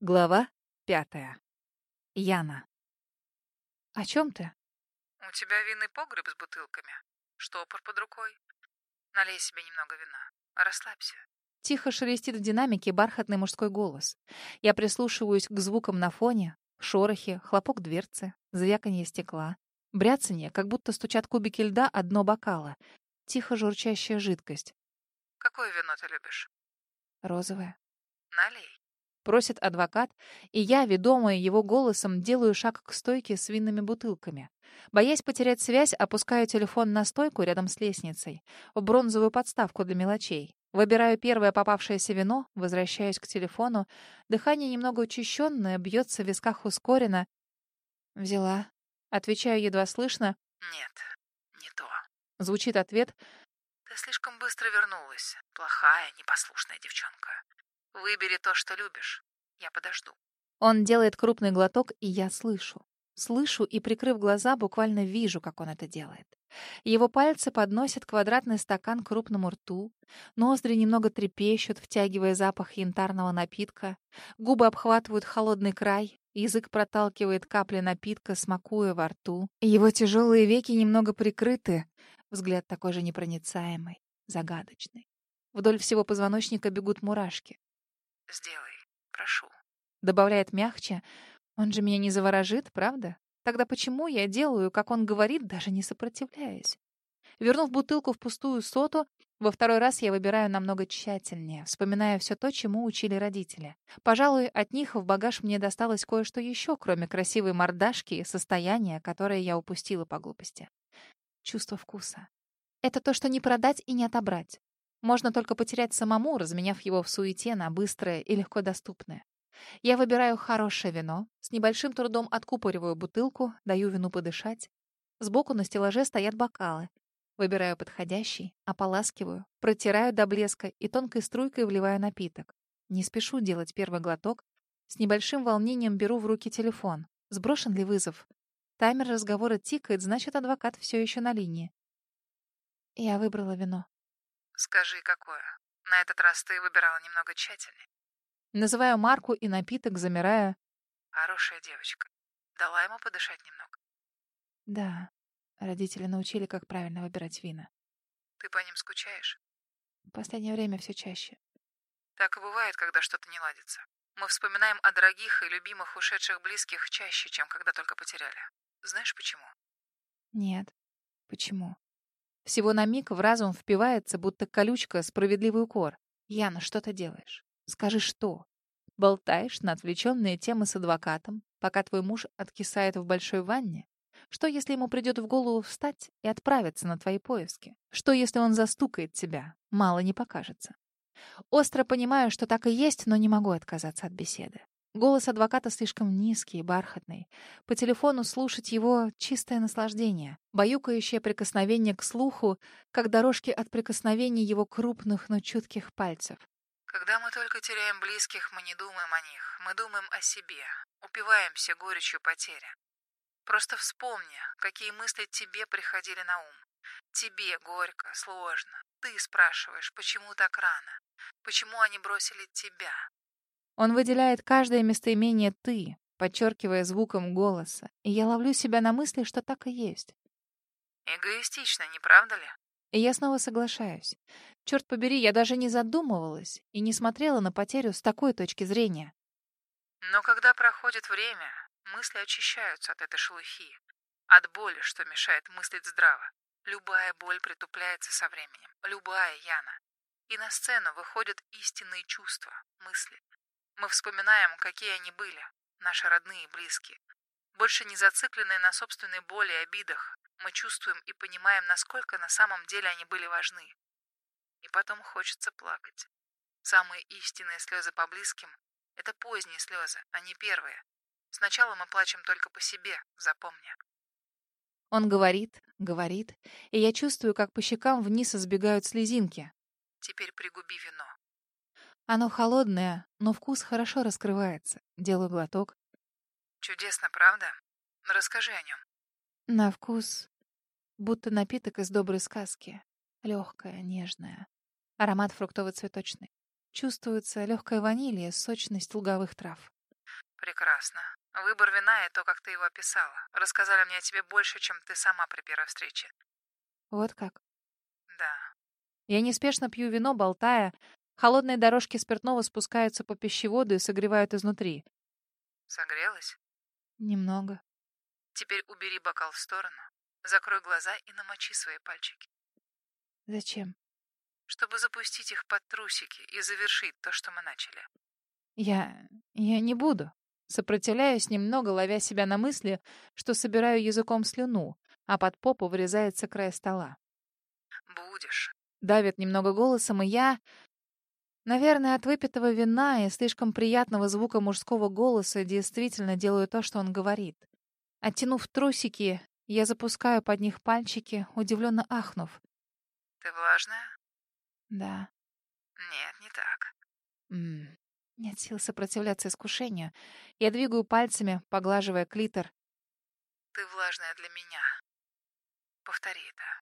Глава пятая. Яна. «О чем ты?» «У тебя винный погреб с бутылками. Штопор под рукой. Налей себе немного вина. Расслабься». Тихо шелестит в динамике бархатный мужской голос. Я прислушиваюсь к звукам на фоне. Шорохи, хлопок дверцы, звяканье стекла. Бряцанье, как будто стучат кубики льда о дно бокала. Тихо журчащая жидкость. «Какое вино ты любишь?» «Розовое». «Налей» просит адвокат, и я, ведомая его голосом, делаю шаг к стойке с винными бутылками. Боясь потерять связь, опускаю телефон на стойку рядом с лестницей, в бронзовую подставку для мелочей. Выбираю первое попавшееся вино, возвращаюсь к телефону. Дыхание немного учащенное, бьется в висках ускоренно. «Взяла». Отвечаю едва слышно. «Нет, не то». Звучит ответ. «Ты слишком быстро вернулась. Плохая, непослушная девчонка. Выбери то, что любишь. Я подожду». Он делает крупный глоток, и я слышу. Слышу и, прикрыв глаза, буквально вижу, как он это делает. Его пальцы подносят квадратный стакан к крупному рту, ноздри немного трепещут, втягивая запах янтарного напитка, губы обхватывают холодный край, язык проталкивает капли напитка, смакуя во рту. Его тяжелые веки немного прикрыты, взгляд такой же непроницаемый, загадочный. Вдоль всего позвоночника бегут мурашки. «Сделай, прошу», — добавляет мягче. «Он же меня не заворожит, правда? Тогда почему я делаю, как он говорит, даже не сопротивляясь?» Вернув бутылку в пустую соту, во второй раз я выбираю намного тщательнее, вспоминая все то, чему учили родители. Пожалуй, от них в багаж мне досталось кое-что еще, кроме красивой мордашки и состояния, которое я упустила по глупости. Чувство вкуса. Это то, что не продать и не отобрать. Можно только потерять самому, разменяв его в суете на быстрое и легко доступное. Я выбираю хорошее вино, с небольшим трудом откупориваю бутылку, даю вину подышать. Сбоку на стеллаже стоят бокалы. Выбираю подходящий, ополаскиваю, протираю до блеска и тонкой струйкой вливаю напиток. Не спешу делать первый глоток. С небольшим волнением беру в руки телефон. Сброшен ли вызов? Таймер разговора тикает, значит, адвокат все еще на линии. Я выбрала вино. Скажи, какое. На этот раз ты выбирала немного тщательнее. Называю марку и напиток, замирая. Хорошая девочка. Дала ему подышать немного. Да. Родители научили, как правильно выбирать вина. Ты по ним скучаешь? В последнее время все чаще. Так и бывает, когда что-то не ладится. Мы вспоминаем о дорогих и любимых ушедших близких чаще, чем когда только потеряли. Знаешь почему? Нет. Почему? Всего на миг в разум впивается, будто колючка, справедливый укор. «Яна, что ты делаешь? Скажи, что?» Болтаешь на отвлеченные темы с адвокатом, пока твой муж откисает в большой ванне? Что, если ему придет в голову встать и отправиться на твои поиски? Что, если он застукает тебя? Мало не покажется. Остро понимаю, что так и есть, но не могу отказаться от беседы. Голос адвоката слишком низкий и бархатный. По телефону слушать его — чистое наслаждение. Баюкающее прикосновение к слуху, как дорожки от прикосновений его крупных, но чутких пальцев. Когда мы только теряем близких, мы не думаем о них. Мы думаем о себе. Упиваемся горечью потери. Просто вспомни, какие мысли тебе приходили на ум. Тебе горько, сложно. Ты спрашиваешь, почему так Он выделяет каждое местоимение «ты», подчеркивая звуком голоса, и я ловлю себя на мысли, что так и есть. Эгоистично, не правда ли? И я снова соглашаюсь. Черт побери, я даже не задумывалась и не смотрела на потерю с такой точки зрения. Но когда проходит время, мысли очищаются от этой шелухи, от боли, что мешает мыслить здраво. Любая боль притупляется со временем, любая Яна. И на сцену выходят истинные чувства, мысли, мы вспоминаем, какие они были, наши родные и близкие. Больше не зацикленные на собственной боли и обидах, мы чувствуем и понимаем, насколько на самом деле они были важны. И потом хочется плакать. Самые истинные слезы по близким — это поздние слезы, а не первые. Сначала мы плачем только по себе, запомни. Он говорит, говорит, и я чувствую, как по щекам вниз избегают слезинки. Теперь пригуби вино. Оно холодное, но вкус хорошо раскрывается. Делаю глоток. Чудесно, правда? Расскажи о нем. На вкус будто напиток из доброй сказки. Легкая, нежная. Аромат фруктово-цветочный. Чувствуется легкая ванилия, сочность луговых трав. Прекрасно. Выбор вина и то, как ты его описала. Рассказали мне о тебе больше, чем ты сама при первой встрече. Вот как? Да. Я неспешно пью вино, болтая, Холодные дорожки спиртного спускаются по пищеводу и согревают изнутри. Согрелась? Немного. Теперь убери бокал в сторону, закрой глаза и намочи свои пальчики. Зачем? Чтобы запустить их под трусики и завершить то, что мы начали. Я... я не буду. Сопротивляюсь немного, ловя себя на мысли, что собираю языком слюну, а под попу врезается край стола. Будешь. Давит немного голосом, и я... Наверное, от выпитого вина и слишком приятного звука мужского голоса действительно делаю то, что он говорит. Оттянув трусики, я запускаю под них пальчики, удивленно ахнув. Ты влажная? Да.